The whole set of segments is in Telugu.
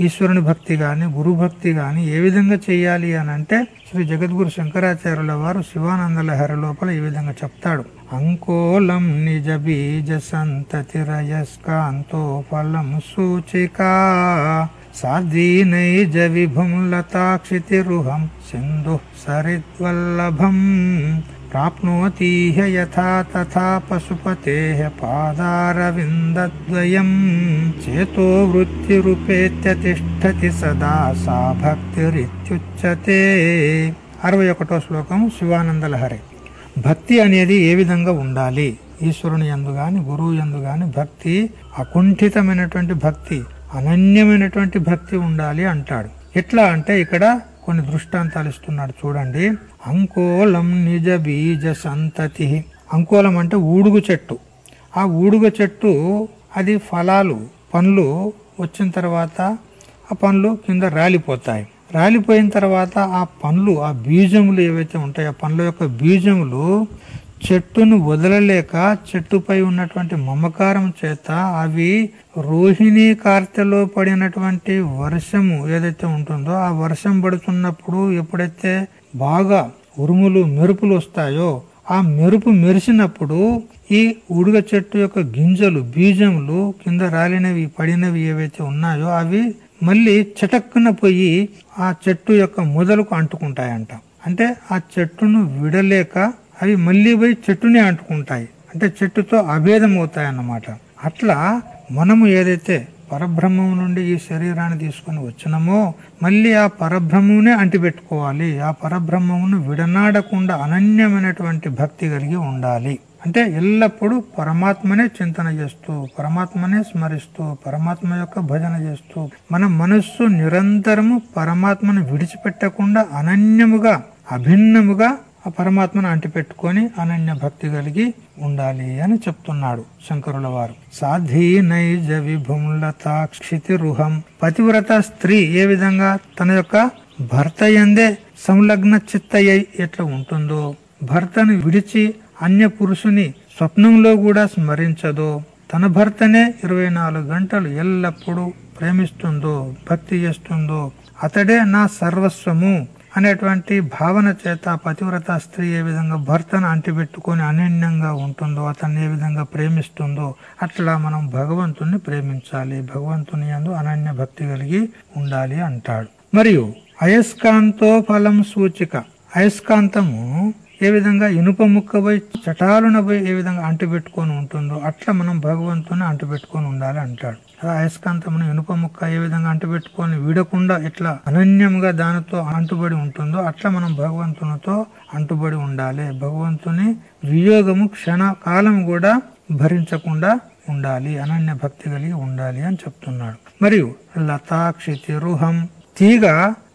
ఈశ్వరుని భక్తి గాని గురు భక్తి గాని ఏ విధంగా చేయాలి అని అంటే శ్రీ జగద్గురు శంకరాచార్యుల వారు శివానంద లహరి లోపల ఈ విధంగా చెప్తాడు. అంకోలం నిజ బీజ సంతతి రయస్కాంతో ఫలం సూచికా. సాధీనైజ విభుం లతాక్షితిరుహం సింధు సరిద్వల్లభం. ప్రాప్నోతీహ యథా తథా పశుపతేః పాదారవిందద్వయం చేతో వృత్తిరుపేత్య తిష్టతి సదా సా భక్తిరిత్యుచ్యతే అరవై ఒకటో శ్లోకం శివానందలహరి। భక్తి అనేది ఏ విధంగా ఉండాలి? ఈశ్వరుని యందు గాని గురువు యందు గాని భక్తి అకుంఠితమైనటువంటి భక్తి అనన్యమైనటువంటి భక్తి ఉండాలి అంటాడు. ఎట్లా అంటే ఇక్కడ కొన్ని దృష్టాంతాలు ఇస్తున్నాడు. చూడండి. అంకోలం నిజ బీజ సంతతి. అంకోలం అంటే ఊడుగు చెట్టు. ఆ ఊడుగు చెట్టు అది ఫలాలు పండ్లు వచ్చిన తర్వాత ఆ పండ్లు కింద రాలిపోతాయి. రాలిపోయిన తర్వాత ఆ పండ్లు ఆ బీజములు ఏవైతే ఉంటాయో ఆ పండ్ల యొక్క బీజములు చెట్టును వదలలేక చెట్టుపై ఉన్నటువంటి మమకారం చేత అవి రోహిణి కార్తెలో పడినటువంటి వర్షము ఏదైతే ఉంటుందో ఆ వర్షం పడుతున్నప్పుడు ఎప్పుడైతే బాగా ఉరుములు మెరుపులు వస్తాయో ఆ మెరుపు మెరిసినప్పుడు ఈ ఉడుగ చెట్టు యొక్క గింజలు బీజములు కింద రాలినవి పడినవి ఏవైతే ఉన్నాయో అవి మళ్ళీ చటక్కున పోయి ఆ చెట్టు యొక్క మొదలకు అంటుకుంటాయంట. అంటే ఆ చెట్టును విడలేక అవి మళ్ళీ పోయి చెట్టునే అంటుకుంటాయి. అంటే చెట్టుతో అభేదం అవుతాయి అన్నమాట అట్లా మనము ఏదైతే పరబ్రహ్మం నుండి ఈ శరీరాన్ని తీసుకొని వచ్చినమో మళ్ళీ ఆ పరబ్రహ్మమునే అంటిపెట్టుకోవాలి. ఆ పరబ్రహ్మమును విడనాడకుండా అనన్యమైనటువంటి భక్తి కలిగి ఉండాలి. అంటే ఎల్లప్పుడూ పరమాత్మనే చింతన చేస్తూ పరమాత్మనే స్మరిస్తూ పరమాత్మ యొక్క భజన చేస్తూ మన మనస్సు నిరంతరము పరమాత్మను విడిచిపెట్టకుండా అనన్యముగా అభిన్నముగా ఆ పరమాత్మను అంటిపెట్టుకొని అనన్య భక్తి కలిగి ఉండాలి అని చెప్తున్నాడు శంకరుల వారు. సాధీ నైజ విభుములతాక్షితి రుహం పతివ్రత స్త్రీ ఏ విధంగా తన యొక్క భర్త ఎందే సంలగ్న చిత్తయ్య ఎట్లా ఉంటుందో భర్తను విడిచి అన్య పురుషుని స్వప్నంలో కూడా స్మరించదో తన భర్తనే ఇరవై నాలుగు గంటలు ఎల్లప్పుడూ ప్రేమిస్తుందో భక్తి చేస్తుందో అతడే నా సర్వస్వము అనేటువంటి భావన చేత పతివ్రత స్త్రీ ఏ విధంగా భర్తను అంటిపెట్టుకొని అనన్యంగా ఉంటుందో అతన్ని ఏ విధంగా ప్రేమిస్తుందో అట్లా మనం భగవంతుణ్ణి ప్రేమించాలి. భగవంతుని యందు అనన్య భక్తి కలిగి ఉండాలి అంటాడు. మరియు అయస్కాంతో ఫలం సూచిక. అయస్కాంతము ఏ విధంగా ఇనుప ముక్కపై చటాలున పోయి ఏ విధంగా అంటుపెట్టుకొని ఉంటుందో అట్లా మనం భగవంతుని అంటుపెట్టుకొని ఉండాలి అంటాడు. అలా అయస్కాంతమును ఇనుప ముక్క ఏ విధంగా అంటుపెట్టుకొని విడకుండా ఎట్లా అనన్యంగా దానితో అంటుబడి ఉంటుందో అట్లా మనం భగవంతునితో అంటుబడి ఉండాలి. భగవంతుని వియోగము క్షణ కాలం కూడా భరించకుండా ఉండాలి. అనన్య భక్తి కలిగి ఉండాలి అని చెప్తున్నాడు. మరియు లతాక్షితి రుహం తీగ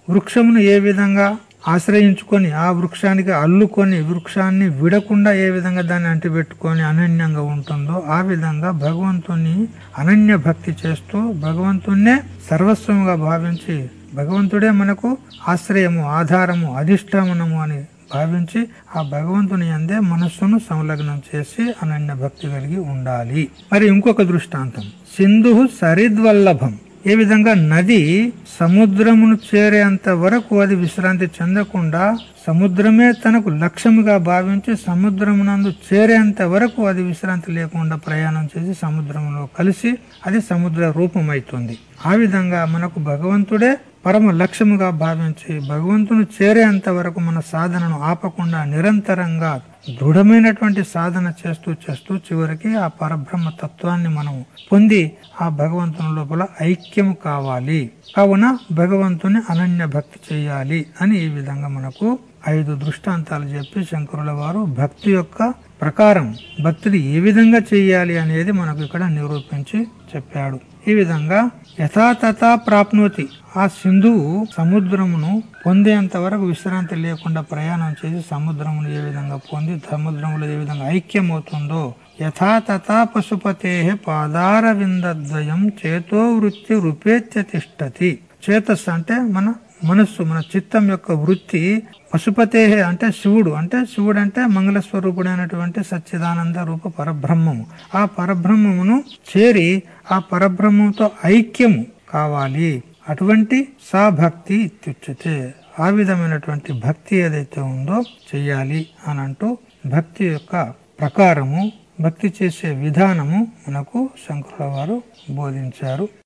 వృక్షమును ఏ విధంగా ఆశ్రయించుకొని ఆ వృక్షానికి అల్లుకొని వృక్షాన్ని విడకుండా ఏ విధంగా దాన్ని అంటిపెట్టుకొని అనన్యంగా ఉంటుందో ఆ విధంగా భగవంతుని అనన్య భక్తి చేస్తూ భగవంతుణ్ణే సర్వస్వముగా భావించి భగవంతుడే మనకు ఆశ్రయము ఆధారము అధిష్టానము అని భావించి ఆ భగవంతుని అందే మనస్సును సంలగ్నం చేసి అనన్య భక్తి కలిగి ఉండాలి. మరి ఇంకొక దృష్టాంతం. సింధు సరిద్వల్లభం. ఏ విధంగా నది సముద్రమును చేరేంత వరకు అది విశ్రాంతి చెందకుండా సముద్రమే తనకు లక్ష్యముగా భావించి సముద్రమునందు చేరేంత వరకు అది విశ్రాంతి లేకుండా ప్రయాణం చేసి సముద్రంలో కలిసి అది సముద్ర రూపమైతుంది. ఆ విధంగా మనకు భగవంతుడే పరమ లక్ష్యముగా భావించి భగవంతుని చేరేంత వరకు మన సాధనను ఆపకుండా నిరంతరంగా దృఢమైనటువంటి సాధన చేస్తూ చేస్తూ చివరికి ఆ పరబ్రహ్మ తత్వాన్ని మనం పొంది ఆ భగవంతుని లోపల ఐక్యము కావాలి. కావున భగవంతుని అనన్య భక్తి చేయాలి అని ఈ విధంగా మనకు ఐదు దృష్టాంతాలు చెప్పి శంకరుల వారు భక్తి యొక్క ప్రకారం భక్తిని ఏ విధంగా చేయాలి అనేది మనకు ఇక్కడ నిరూపించి చెప్పాడు. ఈ విధంగా యథాతథ ప్రాప్నోతి. ఆ సింధువు సముద్రమును పొందేంత వరకు విశ్రాంతి లేకుండా ప్రయాణం చేసి సముద్రమును ఏ విధంగా పొంది సముద్రములో ఏ విధంగా ఐక్యమవుతుందో యథాతథా పశుపతే పాదార విందద్వయం చేతో వృత్తి రూపేత్య తిష్టతి. చేతస్ అంటే మన మనస్సు మన చిత్తం యొక్క వృత్తి పశుపతే అంటే శివుడు. అంటే శివుడు అంటే మంగళ స్వరూపుడైనటువంటి సచ్చిదానంద రూప పరబ్రహ్మము. ఆ పరబ్రహ్మమును చేరి ఆ పరబ్రహ్మంతో ఐక్యము కావాలి. అటువంటి సా భక్తి ఇత్యుచ్యతే. ఆ విధమైనటువంటి భక్తి ఏదైతే ఉందో చెయ్యాలి అని అంటూ భక్తి యొక్క ప్రకారము భక్తి చేసే విధానము మనకు శంకరుల వారు బోధించారు.